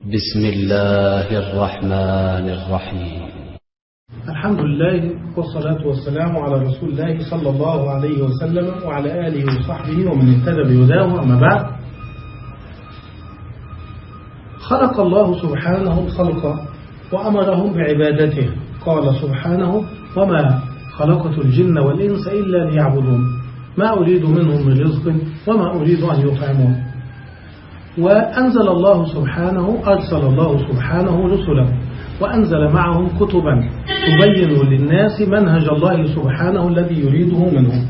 بسم الله الرحمن الرحيم. الحمد لله والصلاة والسلام على رسول الله صلى الله عليه وسلم وعلى آله وصحبه ومن اهتدى بهداه أما بعد. خلق الله سبحانه الخلق وأمرهم بعبادته. قال سبحانه وما خلقت الجن والإنس إلا ليعبدون. ما أريد منهم من رزق وما أريد أن يطعمون. وأنزل الله سبحانه أرسل الله سبحانه رسلا وأنزل معهم كتبا تبين للناس منهج الله سبحانه الذي يريده منهم.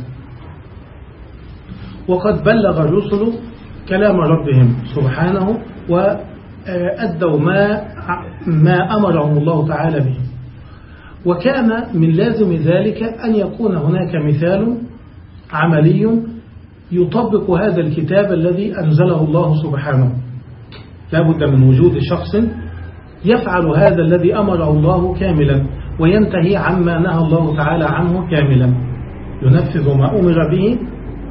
وقد بلغ الرسل كلام ربهم سبحانه وأدوا ما, ما أمرهم الله تعالى به. وكان من لازم ذلك أن يكون هناك مثال عملي يطبق هذا الكتاب الذي أنزله الله سبحانه. لا بد من وجود شخص يفعل هذا الذي أمره الله كاملا وينتهي عما نهى الله تعالى عنه كاملا. ينفذ ما أمر به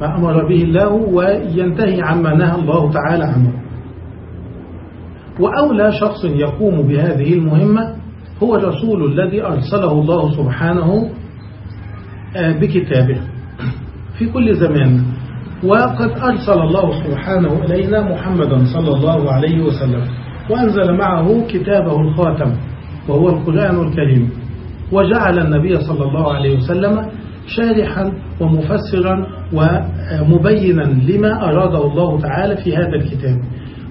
ما أمر به الله وينتهي عما نهى الله تعالى عنه. وأولى شخص يقوم بهذه المهمة هو الرسول الذي أرسله الله سبحانه بكتابه. في كل زمان وقد أرسل الله سبحانه إلينا محمدا صلى الله عليه وسلم وأنزل معه كتابه الخاتم وهو القرآن الكريم. وجعل النبي صلى الله عليه وسلم شارحا ومفسرا ومبينا لما أراده الله تعالى في هذا الكتاب.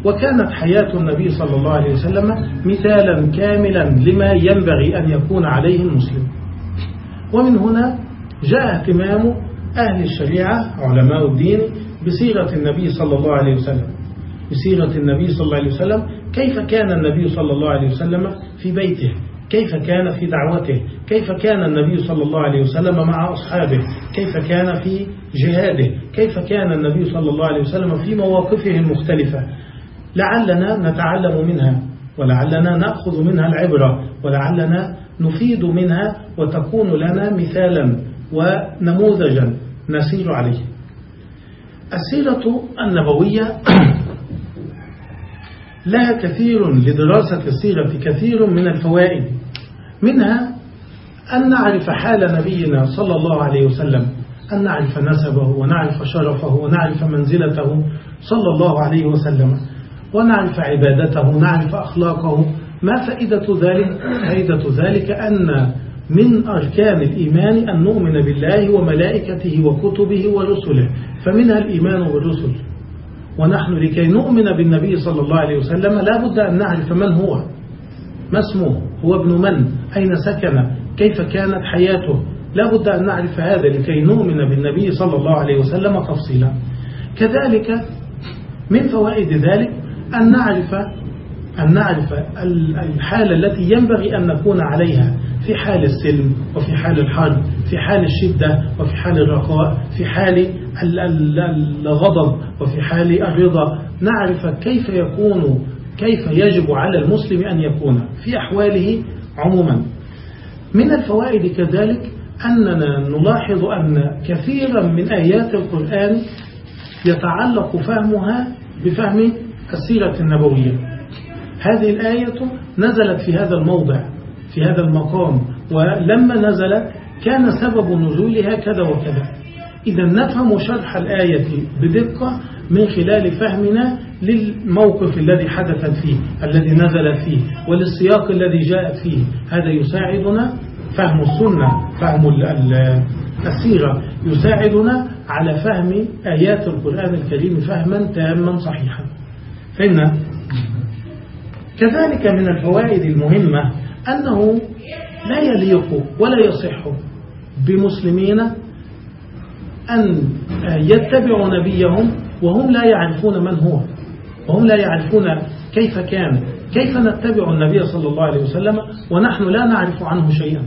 وكانت حياة النبي صلى الله عليه وسلم مثالا كاملا لما ينبغي أن يكون عليه المسلم. ومن هنا جاء اهتمام أهل الشريعة علماء الدين بسيرة النبي صلى الله عليه وسلم. بسيرة النبي صلى الله عليه وسلم كيف كان النبي صلى الله عليه وسلم في بيته؟ كيف كان في دعوته؟ كيف كان النبي صلى الله عليه وسلم مع أصحابه؟ كيف كان في جهاده؟ كيف كان النبي صلى الله عليه وسلم في مواقفه المختلفة؟ لعلنا نتعلم منها ولعلنا نأخذ منها العبرة ولعلنا نفيد منها وتكون لنا مثالا. ونموذجا نسير عليه. السيرة النبوية لها كثير لدراسة السيرة كثير من الفوائد. منها أن نعرف حال نبينا صلى الله عليه وسلم أن نعرف نسبه ونعرف شرفه ونعرف منزلته صلى الله عليه وسلم ونعرف عبادته ونعرف أخلاقه. ما فائدة ذلك؟ فائدة ذلك أن من أركان الإيمان أن نؤمن بالله وملائكته وكتبه ورسله. فمنها الإيمان بالرسل ونحن لكي نؤمن بالنبي صلى الله عليه وسلم لا بد أن نعرف من هو. ما اسمه؟ هو ابن من؟ أين سكن؟ كيف كانت حياته؟ لا بد أن نعرف هذا لكي نؤمن بالنبي صلى الله عليه وسلم تفصيلا. كذلك من فوائد ذلك أن نعرف أن نعرف الحالة التي ينبغي أن نكون عليها. في حال السلم وفي حال الحرب في حال الشدة وفي حال الرخاء في حال الغضب وفي حال الرضا. نعرف كيف يكون كيف يجب على المسلم أن يكون في أحواله عموما. من الفوائد كذلك أننا نلاحظ أن كثيرا من آيات القرآن يتعلق فهمها بفهم السيرة النبوية. هذه الآية نزلت في هذا الموضع في هذا المقام ولما نزلت كان سبب نزولها كذا وكذا. إذا نفهم شرح الآية بدقة من خلال فهمنا للموقف الذي حدثت فيه الذي نزلت فيه وللسياق الذي جاءت فيه. هذا يساعدنا فهم السنة فهم السيرة. يساعدنا على فهم آيات القرآن الكريم فهما تاما صحيحا. فإن كذلك من الفوائد المهمة أنه لا يليق ولا يصح بمسلمين أن يتبعوا نبيهم وهم لا يعرفون من هو وهم لا يعرفون كيف كان كيف نتبع النبي صلى الله عليه وسلم ونحن لا نعرف عنه شيئا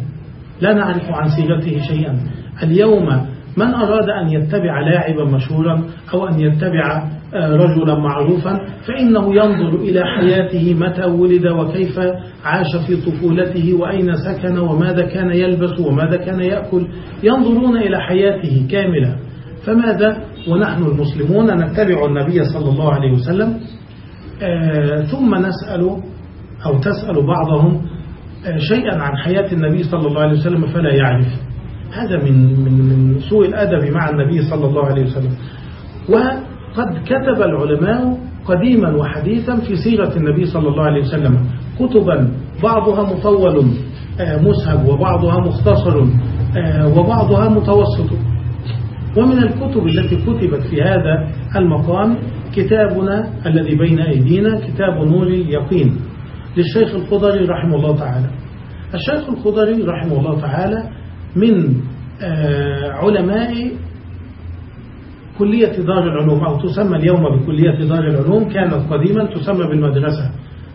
لا نعرف عن سيرته شيئا. اليوم من أراد أن يتبع لاعبا مشهورا أو أن يتبع رجلا معروفا فإنه ينظر إلى حياته متى ولد وكيف عاش في طفولته وأين سكن وماذا كان يلبس وماذا كان يأكل. ينظرون إلى حياته كاملة. فماذا؟ ونحن المسلمون نتبع النبي صلى الله عليه وسلم ثم نسأل أو تسأل بعضهم شيئا عن حياة النبي صلى الله عليه وسلم فلا يعرف. هذا من من من سوء الأدب مع النبي صلى الله عليه وسلم. وقد كتب العلماء قديما وحديثا في سيرة النبي صلى الله عليه وسلم. كتبا بعضها مطول مسهب وبعضها مختصر وبعضها متوسط. ومن الكتب التي كتبت في هذا المقام كتابنا الذي بين أيدينا كتاب نور اليقين للشيخ الخضري رحمه الله تعالى. الشيخ الخضري رحمه الله تعالى من علماء كلية دار العلوم أو تسمى اليوم بكلية دار العلوم كانت قديما تسمى بالمدرسة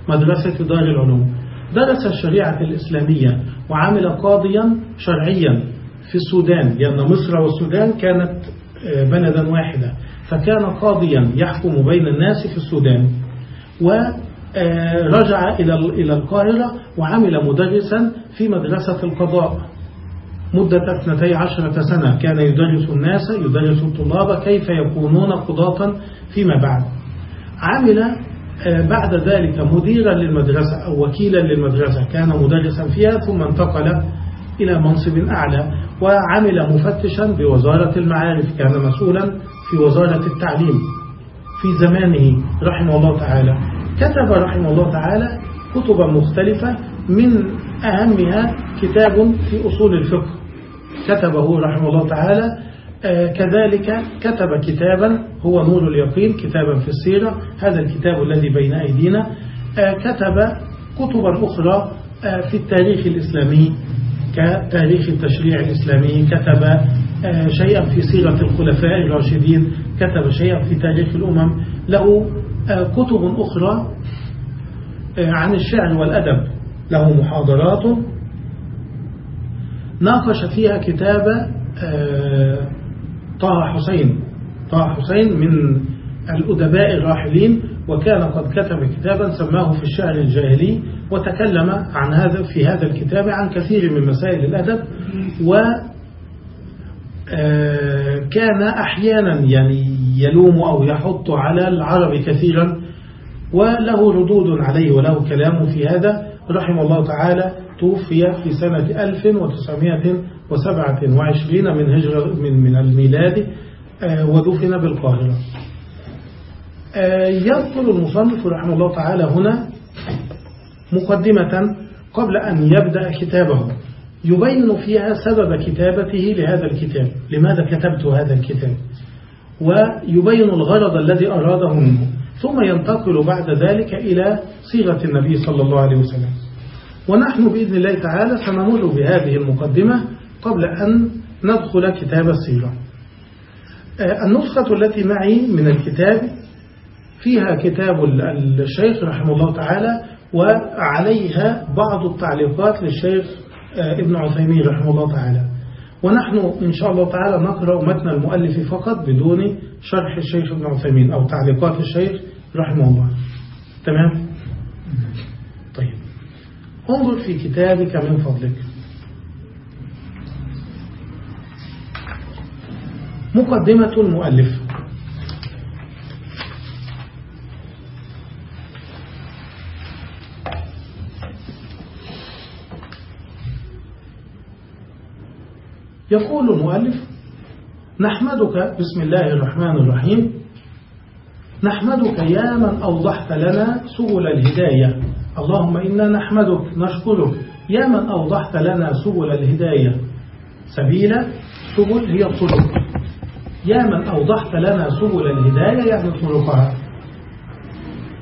مدرسة دار العلوم. درس الشريعة الإسلامية وعمل قاضيا شرعيا في السودان لأن مصر والسودان كانت بلدا واحدة. فكان قاضيا يحكم بين الناس في السودان ورجع إلى القاهرة وعمل مدرسا في مدرسة القضاء. مدة اثنتي عشرة سنة كان يدرس الناس يدرس الطلاب كيف يكونون قضاة فيما بعد. عمل بعد ذلك مديرا للمدرسة أو وكيلا للمدرسة كان مدرسا فيها ثم انتقل إلى منصب أعلى وعمل مفتشا بوزارة المعارف كان مسؤولا في وزارة التعليم في زمانه رحمه الله تعالى. كتب رحمه الله تعالى كتبا مختلفة من أهمها كتاب في أصول الفقه. كتبه رحمه الله تعالى آه كذلك كتب كتابا هو نور اليقين كتابا في السيرة هذا الكتاب الذي بين أيدينا آه كتب كتبا أخرى آه في التاريخ الإسلامي كتاريخ التشريع الإسلامي كتب شيئا في سيرة الخلفاء الراشدين كتب شيئا في تاريخ الأمم. له كتب أخرى عن الشعر والأدب له محاضرات ناقش فيها كتاب طه حسين. طه حسين من الأدباء الراحلين وكان قد كتب كتابا سماه في الشعر الجاهلي وتكلم عن هذا في هذا الكتاب عن كثير من مسائل الأدب و كان أحيانا يعني يلوم أو يحط على العرب كثيرا وله ردود عليه وله كلام في هذا رحمه الله تعالى. توفي في سنة 1927 من هجرة من من الميلاد ودفن بالقاهرة. يذكر المصنف رحمه الله تعالى هنا مقدمة قبل أن يبدأ كتابه. يبين فيها سبب كتابته لهذا الكتاب. لماذا كتبت هذا الكتاب؟ ويبين الغرض الذي أراده منه. ثم ينتقل بعد ذلك إلى صيغة النبي صلى الله عليه وسلم. ونحن بإذن الله تعالى سنمر بهذه المقدمة قبل أن ندخل كتاب السيرة. النسخة التي معي من الكتاب فيها كتاب الشيخ رحمه الله تعالى وعليها بعض التعليقات للشيخ ابن عثيمين رحمه الله تعالى. ونحن إن شاء الله تعالى نقرأ متن المؤلف فقط بدون شرح الشيخ ابن عثيمين أو تعليقات الشيخ رحمه الله. تمام؟ انظر في كتابك من فضلك. مقدمة المؤلف. يقول المؤلف نحمدك بسم الله الرحمن الرحيم. نحمدك يا من أوضحت لنا سبل الهداية. اللهم إنا نحمدك نشكرك. يا من أوضحت لنا سبل الهداية. سبيل سبل هي الطرق. يا من أوضحت لنا سبل الهداية يعني طرقها.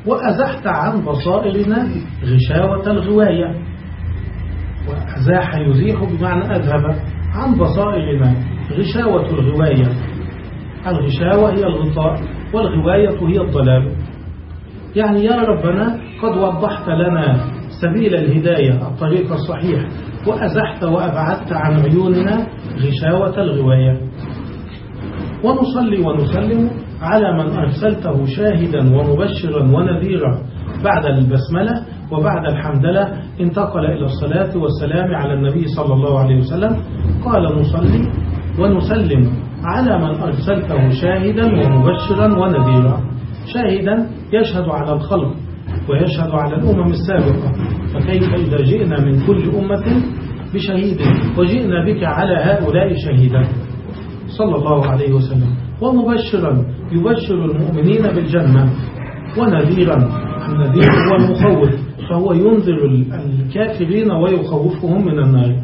وأزحت عن بصائرنا غشاوة الغواية. وأزاح يزيح بمعنى أذهب عن بصائرنا غشاوة الغواية. الغشاوة هي الغطاء والغواية هي الضلال. يعني يا ربنا قد وضحت لنا سبيل الهداية الطريق الصحيح وأزحت وأبعدت عن عيوننا غشاوة الغواية. ونصلي ونسلم على من أرسلته شاهدا ومبشرا ونذيرا. بعد البسملة وبعد الحمدلة انتقل إلى الصلاة والسلام على النبي صلى الله عليه وسلم. قال نصلي ونسلم على من أرسلته شاهدا ومبشرا ونذيرا. شاهدا يشهد على الخلق ويشهد على الأمم السابقة. فكيف إذا جئنا من كل أمة بشهيد؟ وجئنا بك على هؤلاء شهيدا. صلى الله عليه وسلم. ومبشرا يبشر المؤمنين بالجنة. ونذيرا النذير هو المخوف. فهو ينذر الكافرين ويخوفهم من النار.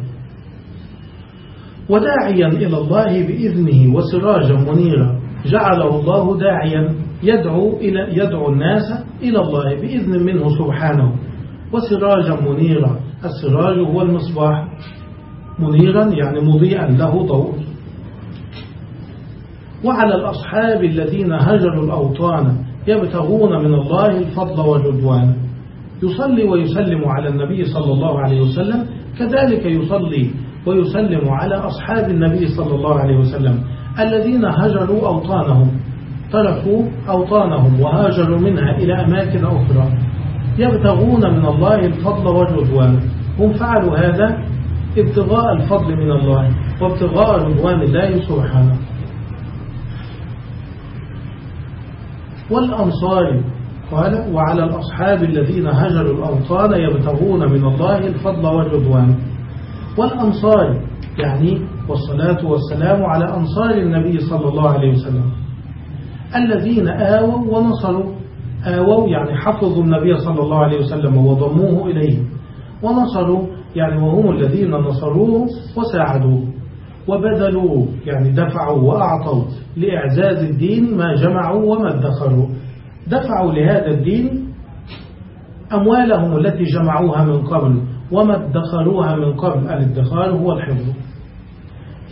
وداعيا إلى الله بإذنه وسراجا منيرا. جعله الله داعيا يدعو, إلى يدعو الناس إلى الله بإذن منه سبحانه. وسراجا منيرا. السراج هو المصباح. منيرا يعني مضيئا له ضوء وعلى الأصحاب الذين هجروا الأوطان يبتغون من الله الفضل والرضوان يصلي ويسلم على النبي صلى الله عليه وسلم. كذلك يصلي ويسلم على أصحاب النبي صلى الله عليه وسلم. الذين هجروا أوطانهم. تركوا أوطانهم وهاجروا منها إلى أماكن أخرى. يبتغون من الله الفضل والرضوان هم فعلوا هذا ابتغاء الفضل من الله وابتغاء رضوان الله سبحانه. والأنصار قال وعلى الأصحاب الذين هجروا الأوطان يبتغون من الله الفضل والرضوان والأنصار يعني والصلاة والسلام على أنصار النبي صلى الله عليه وسلم. الذين آووا ونصروا. آووا يعني حفظوا النبي صلى الله عليه وسلم وضموه إليه. ونصروا يعني وهم الذين نصروه وساعدوه. وبذلوا يعني دفعوا وأعطوا لإعزاز الدين ما جمعوا وما ادخروا. دفعوا لهذا الدين أموالهم التي جمعوها من قبل وما ادخروها من قبل. الادخار هو الحفظ.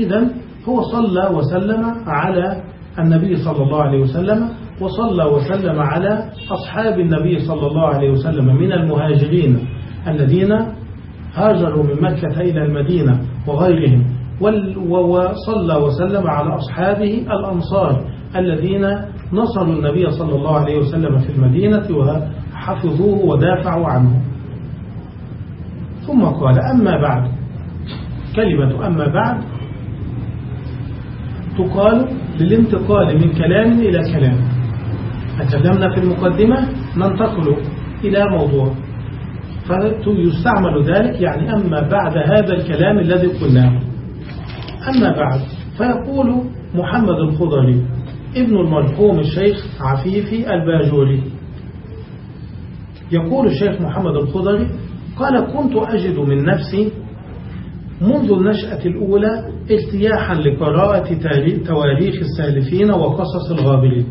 إذا هو صلى وسلم على النبي صلى الله عليه وسلم وصلى وسلم على أصحاب النبي صلى الله عليه وسلم من المهاجرين الذين هاجروا من مكة إلى المدينة وغيرهم وصلى وسلم على أصحابه الأنصار الذين نصروا النبي صلى الله عليه وسلم في المدينة وحفظوه ودافعوا عنه. ثم قال أما بعد كلمة أما بعد تقال للانتقال من كلام إلى كلام. تكلمنا في المقدمة ننتقل إلى موضوع. فيستعمل ذلك يعني أما بعد هذا الكلام الذي قلناه. أما بعد فيقول محمد الخضري ابن المرحوم الشيخ عفيفي الباجوري يقول الشيخ محمد الخضري قال كنت أجد من نفسي منذ النشأة الأولى ارتياحا لقراءة تواريخ السالفين وقصص الغابرين.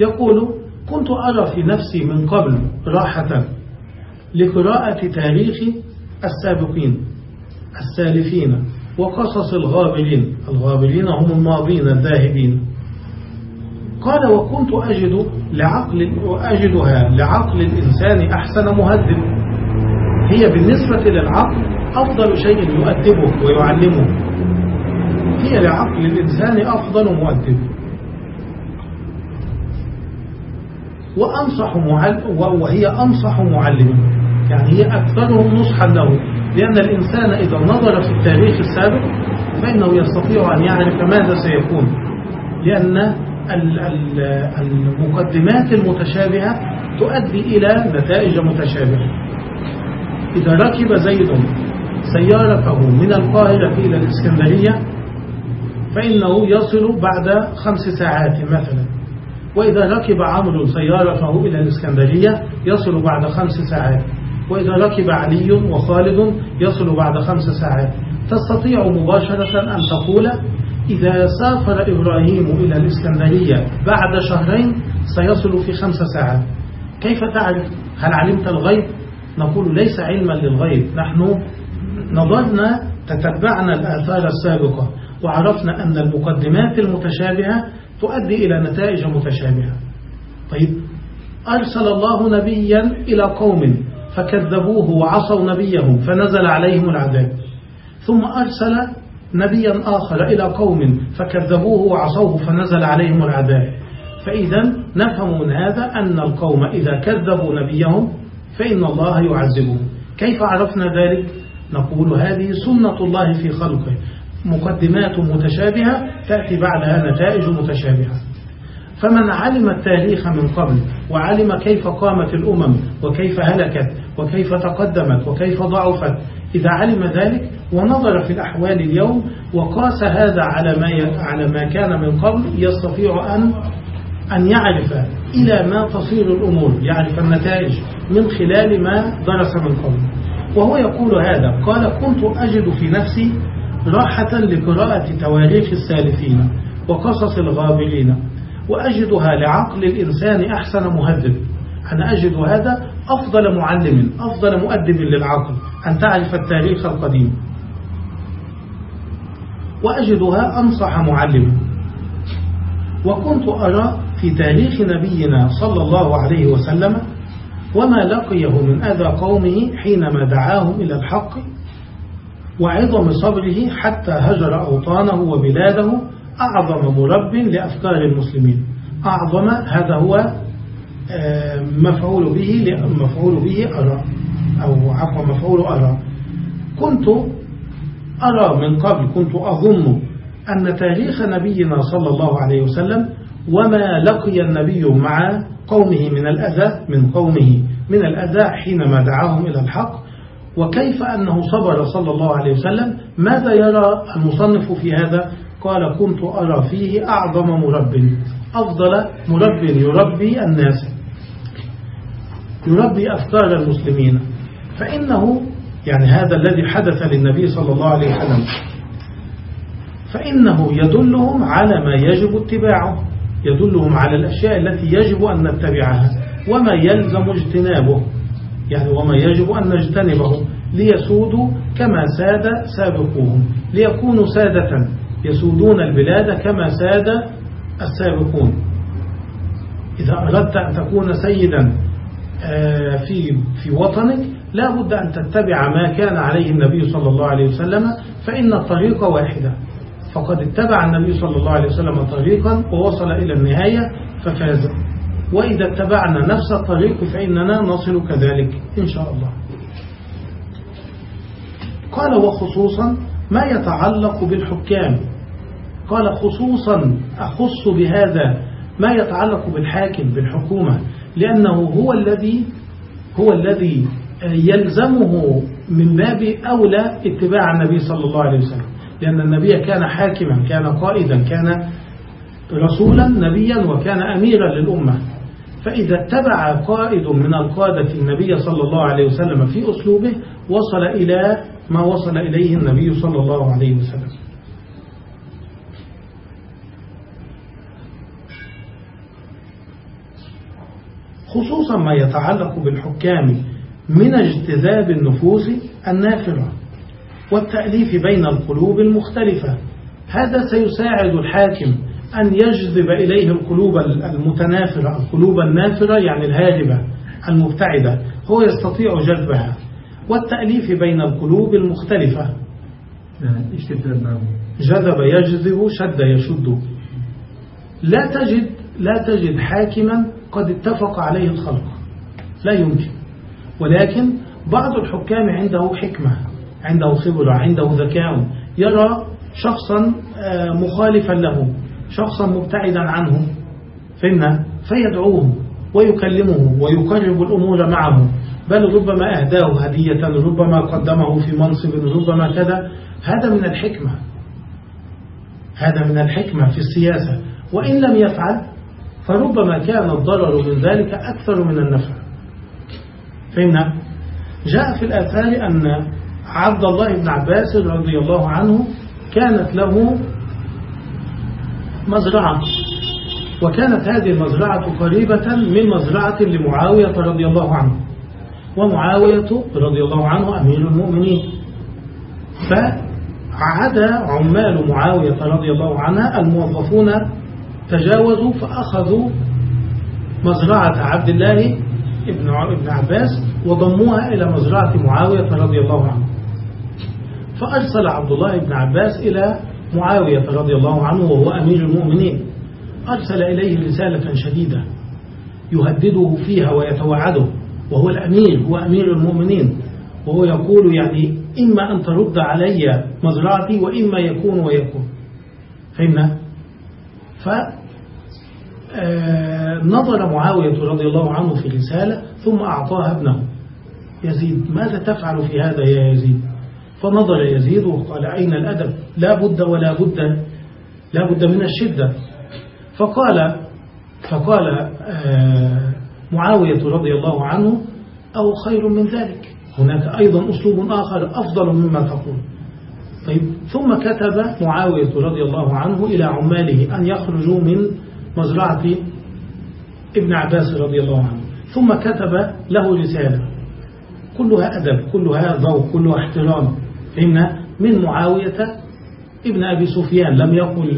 يقول كنت أرى في نفسي من قبل راحة لقراءة تاريخ السابقين السالفين وقصص الغابرين. الغابرين هم الماضين الذاهبين. قال وكنت أجد لعقل أجدها لعقل الإنسان أحسن مهذب. هي بالنسبة للعقل أفضل شيء يؤدبه ويعلمه. هي لعقل الإنسان أفضل مؤدب. وأنصح معلم وهي أنصح معلم. يعني هي أكثرهم نصحا له. لأن الإنسان إذا نظر في التاريخ السابق فإنه يستطيع أن يعرف ماذا سيكون. لأن المقدمات المتشابهة تؤدي إلى نتائج متشابهة. إذا ركب زيد سيارته من القاهرة إلى الإسكندرية فإنه يصل بعد خمس ساعات مثلا. وإذا ركب عمرو سيارته إلى الإسكندرية يصل بعد خمس ساعات. وإذا ركب علي وخالد يصل بعد خمس ساعات. تستطيع مباشرة أن تقول إذا سافر إبراهيم إلى الإسكندرية بعد شهرين سيصل في خمس ساعات. كيف تعرف؟ هل علمت الغيب؟ نقول ليس علما للغيب. نحن نظرنا تتبعنا الآثار السابقة وعرفنا أن المقدمات المتشابهة تؤدي إلى نتائج متشابهة. طيب أرسل الله نبيا إلى قوم فكذبوه وعصوا نبيه فنزل عليهم العذاب. ثم أرسل نبيا آخر إلى قوم فكذبوه وعصوه فنزل عليهم العذاب. فإذا نفهم من هذا أن القوم إذا كذبوا نبيهم فإن الله يعذبهم. كيف عرفنا ذلك؟ نقول هذه سنة الله في خلقه. مقدمات متشابهة تأتي بعدها نتائج متشابهة. فمن علم التاريخ من قبل وعلم كيف قامت الأمم وكيف هلكت وكيف تقدمت وكيف ضعفت إذا علم ذلك ونظر في الأحوال اليوم وقاس هذا على ما على ما كان من قبل يستطيع أن أن يعرف إلى ما تصير الأمور يعرف النتائج من خلال ما درس من قبل. وهو يقول هذا قال كنت أجد في نفسي راحة لقراءة تواريخ السالفين وقصص الغابرين وأجدها لعقل الإنسان أحسن مهذب. أنا أجد هذا أفضل معلم أفضل مؤدب للعقل. أن تعرف التاريخ القديم. وأجدها أنصح معلم. وكنت أرى في تاريخ نبينا صلى الله عليه وسلم وما لقيه من أذى قومه حينما دعاهم إلى الحق وعظم صبره حتى هجر أوطانه وبلاده أعظم مرب لأفكار المسلمين. أعظم هذا هو آه، مفعول به مفعول به أرى أو عفوا مفعول أرى. كنت أرى من قبل كنت أظن أن تاريخ نبينا صلى الله عليه وسلم وما لقي النبي مع قومه من الأذى من قومه من الأذى حينما دعاهم إلى الحق. وكيف أنه صبر صلى الله عليه وسلم؟ ماذا يرى المصنف في هذا؟ قال كنت أرى فيه أعظم مرب أفضل مرب يربي الناس يربي أفكار المسلمين. فإنه يعني هذا الذي حدث للنبي صلى الله عليه وسلم. فإنه يدلهم على ما يجب اتباعه. يدلهم على الأشياء التي يجب أن نتبعها وما يلزم اجتنابه. يعني وما يجب أن نجتنبه ليسودوا كما ساد سابقوهم ليكونوا سادة يسودون البلاد كما ساد السابقون. إذا أردت أن تكون سيدا آه، في في وطنك لا بد أن تتبع ما كان عليه النبي صلى الله عليه وسلم فإن الطريق واحدة. فقد اتبع النبي صلى الله عليه وسلم طريقا ووصل إلى النهاية ففاز. وإذا اتبعنا نفس الطريق فإننا نصل كذلك إن شاء الله. قال وخصوصا ما يتعلق بالحكام. قال خصوصا أخص بهذا ما يتعلق بالحاكم بالحكومة لأنه هو الذي هو الذي يلزمه من باب أولى اتباع النبي صلى الله عليه وسلم. لأن النبي كان حاكما كان قائدا كان رسولا نبيا وكان أميرا للأمة. فإذا اتبع قائد من القادة النبي صلى الله عليه وسلم في أسلوبه وصل إلى ما وصل إليه النبي صلى الله عليه وسلم. خصوصا ما يتعلق بالحكام من اجتذاب النفوس النافرة. والتأليف بين القلوب المختلفة. هذا سيساعد الحاكم أن يجذب إليه القلوب المتنافرة القلوب النافرة يعني الهاربة المبتعدة. هو يستطيع جذبها. والتأليف بين القلوب المختلفة. جذب يجذب شد يشد. لا تجد لا تجد حاكما قد اتفق عليه الخلق. لا يمكن. ولكن بعض الحكام عنده حكمة. عنده خبرة عنده ذكاء يرى شخصا آه، مخالفا له شخصا مبتعدا عنه فإن فيدعوه ويكلمه ويقرب الأمور معه. بل ربما أهداه هدية ربما قدمه في منصب ربما كذا. هذا من الحكمة. هذا من الحكمة في السياسة. وإن لم يفعل فربما كان الضرر من ذلك أكثر من النفع. فهمنا جاء في الآثار أن عبد الله بن عباس رضي الله عنه كانت له مزرعة. وكانت هذه المزرعة قريبة من مزرعة لمعاوية رضي الله عنه. ومعاوية رضي الله عنه أمير المؤمنين. فعاد عمال معاوية رضي الله عنها الموظفون تجاوزوا فأخذوا مزرعة عبد الله ابن عباس وضموها إلى مزرعة معاوية رضي الله عنه. فأرسل عبد الله بن عباس إلى معاوية رضي الله عنه وهو أمير المؤمنين. أرسل إليه رسالة شديدة يهدده فيها ويتوعده وهو الأمير هو أمير المؤمنين. وهو يقول يعني إما أن ترد علي مزرعتي وإما يكون ويكون. فهمنا آه، نظر معاوية رضي الله عنه في رسالة ثم أعطاها ابنه. يزيد ماذا تفعل في هذا يا يزيد؟ فنظر يزيد وقال أين الأدب؟ لا بد ولا بد لا بد من الشدة. فقال فقال آه، معاوية رضي الله عنه أو خير من ذلك. هناك أيضا أسلوب آخر أفضل مما تقول. طيب ثم كتب معاوية رضي الله عنه إلى عماله أن يخرجوا من مزرعة ابن عباس رضي الله عنه. ثم كتب له رسالة. كلها أدب كلها ذوق كلها احترام. فهمنا من معاوية ابن أبي سفيان لم يقل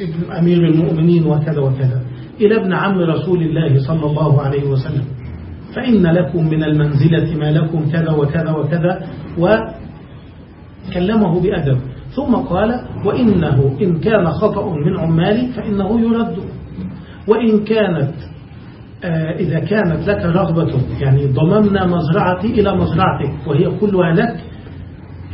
ابن أمير المؤمنين وكذا وكذا إلى ابن عم رسول الله صلى الله عليه وسلم. فإن لكم من المنزلة ما لكم كذا وكذا وكذا وكلمه بأدب. ثم قال وإنه إن كان خطأ من عمالي فإنه يرد. وإن كانت آه، إذا كانت لك رغبة يعني ضممنا مزرعتي إلى مزرعتك وهي كلها لك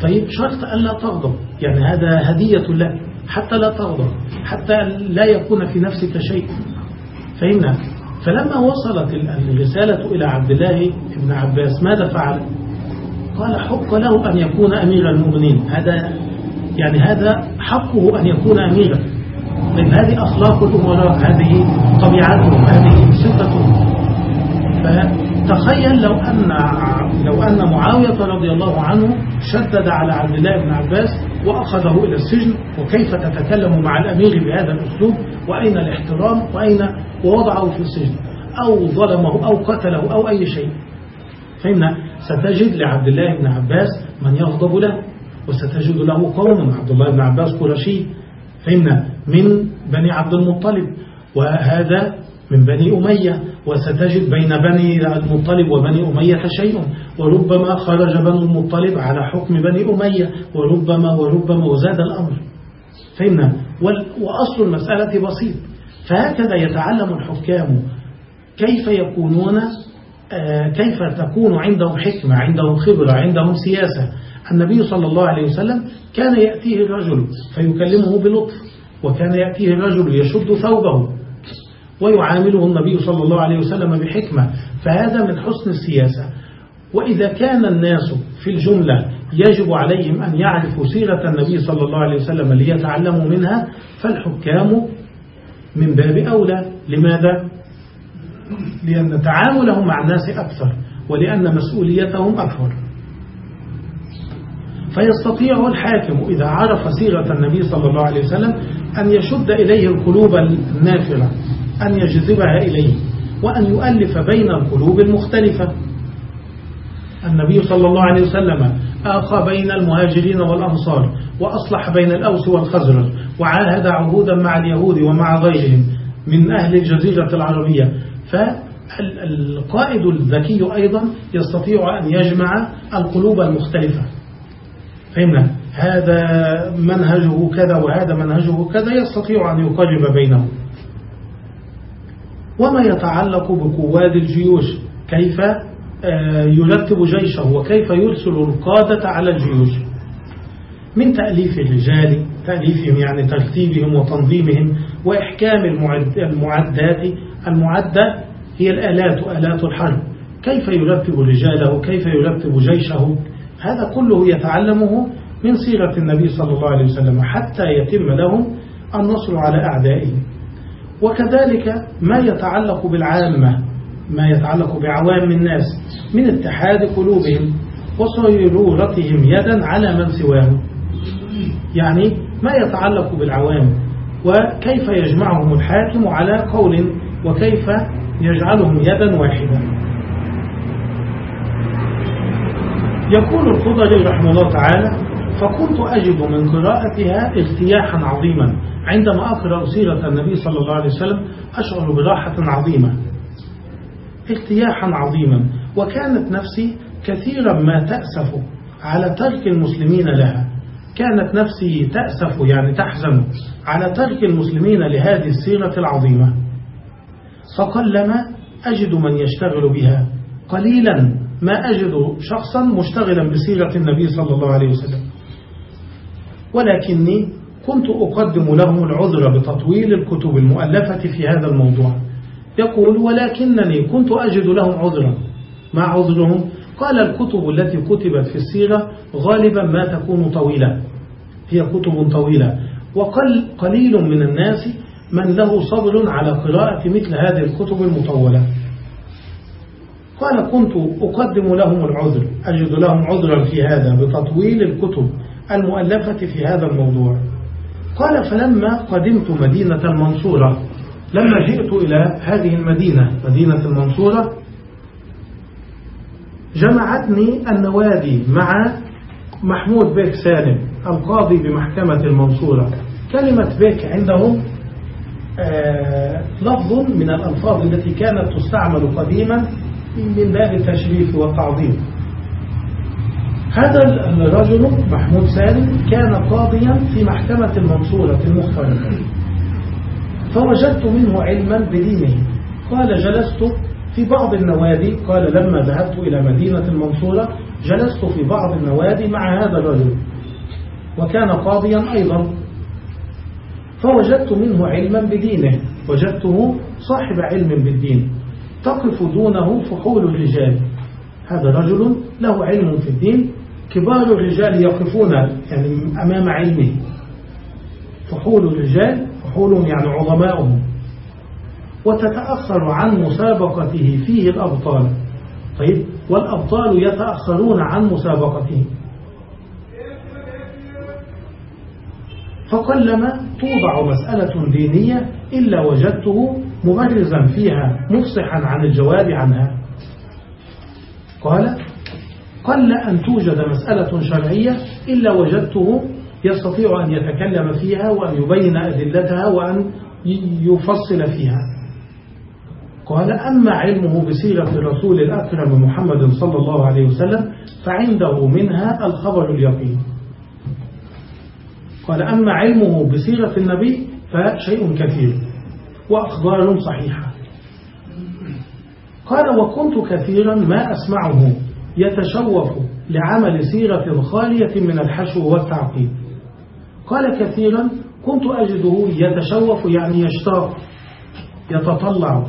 طيب شرط ألا تغضب. يعني هذا هدية لك حتى لا تغضب حتى لا يكون في نفسك شيء. فهمنا فلما وصلت الرسالة إلى عبد الله بن عباس ماذا فعل؟ قال حق له أن يكون أمير المؤمنين. هذا يعني هذا حقه أن يكون أميرا طيب هذه أخلاق الأمراء هذه طبيعتهم هذه صفتهم. فتخيل لو أن لو أن معاوية رضي الله عنه شدد على عبد الله بن عباس وأخذه إلى السجن وكيف تتكلم مع الأمير بهذا الأسلوب؟ وأين الاحترام؟ وأين ووضعه في السجن؟ أو ظلمه أو قتله أو أي شيء. فإن ستجد لعبد الله بن عباس من يغضب له وستجد له قوم عبد الله بن عباس قرشي. فإن من بني عبد المطلب. وهذا من بني أمية وستجد بين بني المطلب وبني أمية شيء. وربما خرج بني المطلب على حكم بني أمية وربما وربما وزاد الأمر. فهمنا؟ وأصل المسألة بسيط. فهكذا يتعلم الحكام كيف يكونون آه، كيف تكون عندهم حكمة عندهم خبرة عندهم سياسة. النبي صلى الله عليه وسلم كان يأتيه الرجل فيكلمه بلطف وكان يأتيه الرجل يشد ثوبه. ويعامله النبي صلى الله عليه وسلم بحكمة. فهذا من حسن السياسة. وإذا كان الناس في الجملة يجب عليهم أن يعرفوا سيرة النبي صلى الله عليه وسلم ليتعلموا منها فالحكام من باب أولى. لماذا؟ لأن تعاملهم مع الناس أكثر ولأن مسؤوليتهم أكبر. فيستطيع الحاكم إذا عرف سيرة النبي صلى الله عليه وسلم أن يشد إليه القلوب النافرة. أن يجذبها إليه وأن يؤلف بين القلوب المختلفة. النبي صلى الله عليه وسلم آخى بين المهاجرين والأنصار وأصلح بين الأوس والخزرج وعاهد عهودا مع اليهود ومع غيرهم من أهل الجزيرة العربية. فالقائد الذكي أيضا يستطيع أن يجمع القلوب المختلفة. فهمنا؟ هذا منهجه كذا وهذا منهجه كذا يستطيع أن يقرب بينهم. وما يتعلق بقواد الجيوش كيف آه، يرتب جيشه وكيف يرسل القادة على الجيوش. من تأليف الرجال تأليفهم يعني ترتيبهم وتنظيمهم وإحكام المعدات المعدة هي الآلات وآلات الحرب. كيف يرتب رجاله؟ كيف يرتب جيشه؟ هذا كله يتعلمه من سيرة النبي صلى الله عليه وسلم حتى يتم لهم النصر على أعدائهم وكذلك ما يتعلق بالعامة ما يتعلق بعوام الناس من اتحاد قلوبهم وصيرورتهم يدا على من سواهم. يعني ما يتعلق بالعوام وكيف يجمعهم الحاكم على قول وكيف يجعلهم يدا واحدة. يقول الخضري رحمه الله تعالى فكنت أجد من قراءتها ارتياحا عظيما عندما أقرأ سيرة النبي صلى الله عليه وسلم أشعر براحة عظيمة ارتياحا عظيما وكانت نفسي كثيرا ما تأسف على ترك المسلمين لها. كانت نفسي تأسف يعني تحزن على ترك المسلمين لهذه السيرة العظيمة. فقلما أجد من يشتغل بها. قليلا ما أجد شخصا مشتغلا بسيرة النبي صلى الله عليه وسلم. ولكني كنت أقدم لهم العذر بتطويل الكتب المؤلفة في هذا الموضوع. يقول ولكنني كنت أجد لهم عذرا. ما عذرهم؟ قال الكتب التي كتبت في السيرة غالبا ما تكون طويلة. هي كتب طويلة. وقل قليل من الناس من له صبر على قراءة مثل هذه الكتب المطولة. قال كنت أقدم لهم العذر أجد لهم عذرا في هذا بتطويل الكتب المؤلفة في هذا الموضوع. قال فلما قدمت مدينة المنصورة لما جئت إلى هذه المدينة مدينة المنصورة جمعتني النوادي مع محمود بيك سالم القاضي بمحكمة المنصورة. كلمة بيك عندهم آه لفظ من الألفاظ التي كانت تستعمل قديما من باب التشريف والتعظيم هذا الرجل محمود سالم كان قاضيا في محكمة المنصورة المختلفة فوجدت منه علما بدينه. قال جلست في بعض النوادي قال لما ذهبت إلى مدينة المنصورة جلست في بعض النوادي مع هذا الرجل. وكان قاضيا أيضا. فوجدت منه علما بدينه. وجدته صاحب علم بالدين. تقف دونه فحول الرجال. هذا رجل له علم في الدين. كبار الرجال يقفون يعني أمام علمه. فحول الرجال فحول يعني عظماؤهم. وتتأخر عن مسابقته فيه الأبطال. طيب والأبطال يتأخرون عن مسابقته. فقلما توضع مسألة دينية إلا وجدته مبرزا فيها مفصحا عن الجواب عنها. قال قل أن توجد مسألة شرعية إلا وجدته يستطيع أن يتكلم فيها وأن يبين أدلتها وأن يفصل فيها. قال أما علمه بسيرة الرسول الأكرم محمد صلى الله عليه وسلم فعنده منها الخبر اليقين. قال أما علمه بسيرة النبي فشيء كثير وأخبار صحيحة. قال وكنت كثيرا ما أسمعه. يتشوف لعمل سيرة خالية من الحشو والتعقيد. قال كثيرا كنت أجده يتشوف يعني يشتاق يتطلع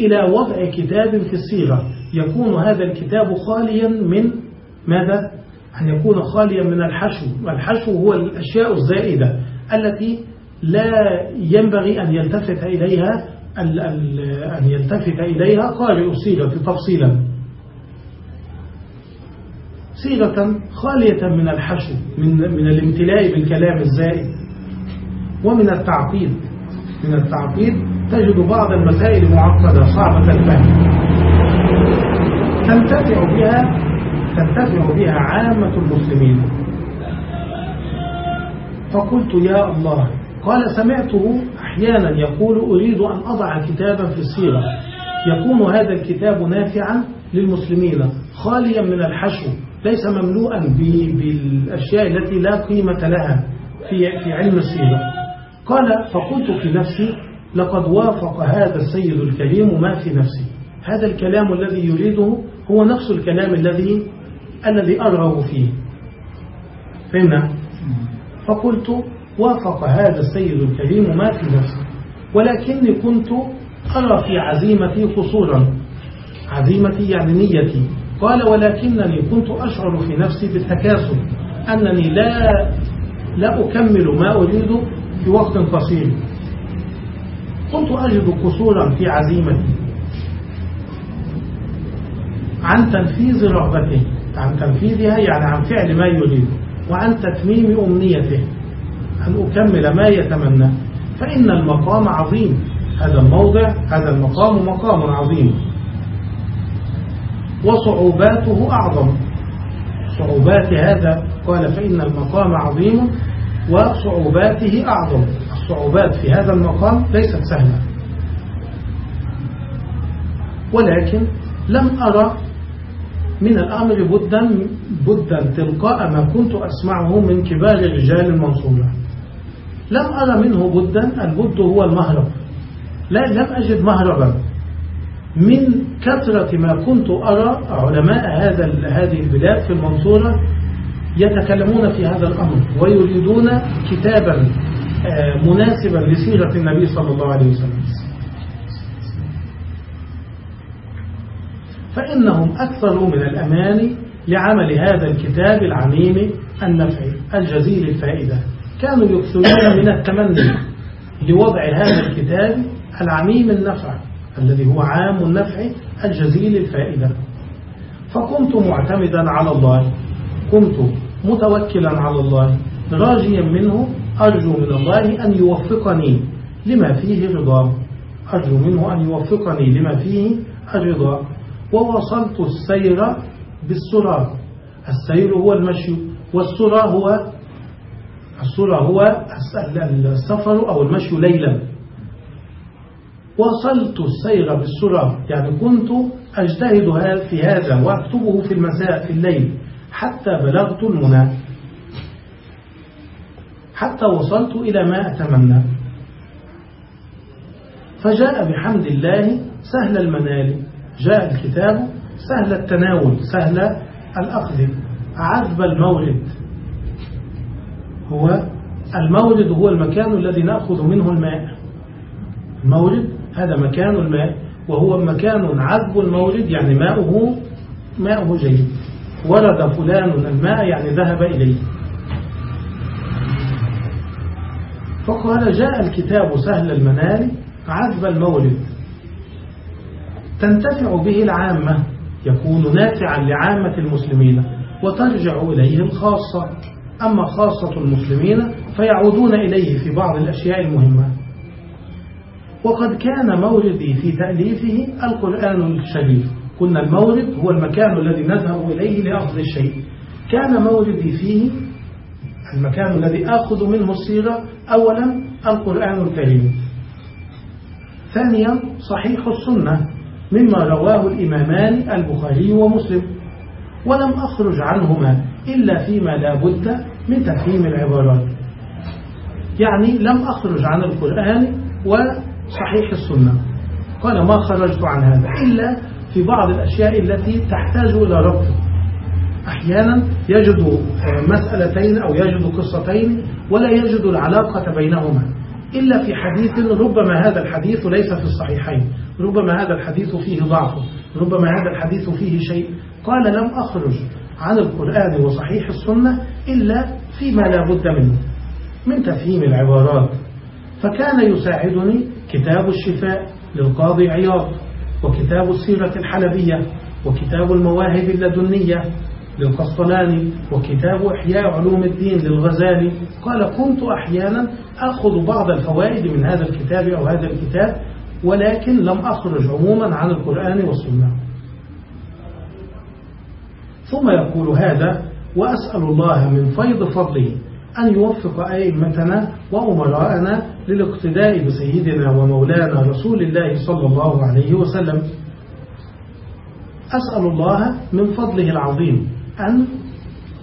إلى وضع كتاب في السيرة يكون هذا الكتاب خاليا من ماذا؟ أن يكون خاليا من الحشو. والحشو هو الأشياء الزائدة التي لا ينبغي أن يلتفت إليها أن يلتفت إليها قارئ السيرة تفصيلا. صيغة خالية من الحشو من, من الامتلاء بالكلام الزائد ومن التعقيد. من التعقيد تجد بعض المسائل معقدة صعبة الفهم. تنتفع بها تنتفع بها عامة المسلمين. فقلت يا الله قال سمعته أحيانا يقول أريد أن أضع كتابا في السيرة يكون هذا الكتاب نافعا للمسلمين خاليا من الحشو. ليس مملوءا بالأشياء التي لا قيمة لها في في علم السيرة قال فقلت في نفسي لقد وافق هذا السيد الكريم ما في نفسي. هذا الكلام الذي يريده هو نفس الكلام الذي الذي أرغب فيه. فهمنا؟ فقلت وافق هذا السيد الكريم ما في نفسي. ولكني كنت أرى في عزيمتي قصورا عزيمتي يعني نيتي. قال ولكنني كنت أشعر في نفسي بالتكاسل أنني لا لا أكمل ما أريد في وقت قصير. كنت أجد قصورا في عزيمتي. عن تنفيذ رغبته عن تنفيذها يعني عن فعل ما يريد وعن تتميم أمنيته. أن أكمل ما يتمنى. فإن المقام عظيم. هذا الموضع هذا المقام مقام عظيم. وصعوباته أعظم. صعوبات هذا قال فإن المقام عظيم وصعوباته أعظم. الصعوبات في هذا المقام ليست سهلة. ولكن لم أرى من الأمر بدا بدا تلقاء ما كنت أسمعه من كبار الرجال المنصورة. لم أرى منه بدا البد هو المهرب. لا لم أجد مهربا. من كثرة ما كنت أرى علماء هذا هذه البلاد في المنصورة يتكلمون في هذا الأمر ويريدون كتابا آه، مناسبا لسيرة النبي صلى الله عليه وسلم. فإنهم أكثروا من الأمان لعمل هذا الكتاب العميم النفعي الجزيل الفائدة. كانوا يكثرون من التمني لوضع هذا الكتاب العميم النفع. الذي هو عام النفع الجزيل الفائدة. فكنت معتمدا على الله. كنت متوكلا على الله. راجيا منه. أرجو من الله أن يوفقني لما فيه رضا. أرجو منه أن يوفقني لما فيه الرضا. ووصلت السير بالسرى. السير هو المشي. والسرى هو السرى هو السفر أو المشي ليلا. وصلت السير بالسرى يعني كنت أجتهد في هذا وأكتبه في المساء في الليل حتى بلغت المنى. حتى وصلت إلى ما أتمنى. فجاء بحمد الله سهل المنال جاء الكتاب سهل التناول سهل الأخذ عذب المورد هو المورد هو المكان الذي نأخذ منه الماء. المورد هذا مكان الماء وهو مكان عذب المورد يعني ماؤه ماؤه جيد. ورد فلان الماء يعني ذهب إليه. فقال جاء الكتاب سهل المنال عذب المورد تنتفع به العامة يكون نافعا لعامة المسلمين وترجع إليه الخاصة أما خاصة المسلمين فيعودون إليه في بعض الأشياء المهمة. وقد كان موردي في تأليفه القرآن الشريف. قلنا المورد هو المكان الذي نذهب إليه لأخذ الشيء. كان موردي فيه المكان الذي آخذ منه السيرة أولا القرآن الكريم. ثانيا صحيح السنة مما رواه الإمامان البخاري ومسلم. ولم أخرج عنهما إلا فيما لا بد من تفهيم العبارات. يعني لم أخرج عن القرآن وصحيح السنة. قال ما خرجت عن هذا إلا في بعض الأشياء التي تحتاج إلى ربط. أحيانا يجد مسألتين أو يجد قصتين ولا يجد العلاقة بينهما. إلا في حديث ربما هذا الحديث ليس في الصحيحين. ربما هذا الحديث فيه ضعف. ربما هذا الحديث فيه شيء. قال لم أخرج عن القرآن وصحيح السنة إلا فيما لا بد منه. من تفهيم العبارات. فكان يساعدني كتاب الشفاء للقاضي عياض وكتاب السيرة الحلبية وكتاب المواهب اللدنية للقسطلاني وكتاب إحياء علوم الدين للغزالي. قال كنت أحيانا أخذ بعض الفوائد من هذا الكتاب أو هذا الكتاب ولكن لم أخرج عموما عن القرآن والسنة. ثم يقول هذا وأسأل الله من فيض فضله أن يوفق أئمتنا وأمراءنا للاقتداء بسيدنا ومولانا رسول الله صلى الله عليه وسلم. أسأل الله من فضله العظيم أن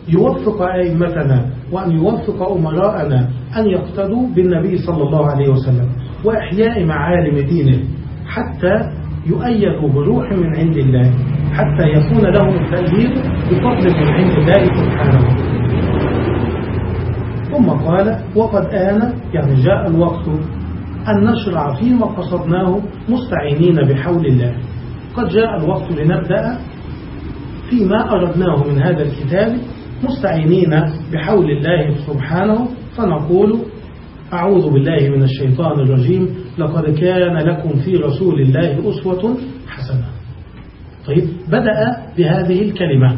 يوفق أئمتنا وأن يوفق أمراءنا أن يقتدوا بالنبي صلى الله عليه وسلم وإحياء معالم دينه حتى يؤيدوا بروح من عند الله حتى يكون لهم التأييد بفضل من عند الله سبحانه ثم قال وقد آن يعني جاء الوقت أن نشرع فيما قصدناه مستعينين بحول الله. قد جاء الوقت لنبدأ فيما أردناه من هذا الكتاب مستعينين بحول الله سبحانه فنقول أعوذ بالله من الشيطان الرجيم لقد كان لكم في رسول الله أسوة حسنة. طيب بدأ بهذه الكلمة.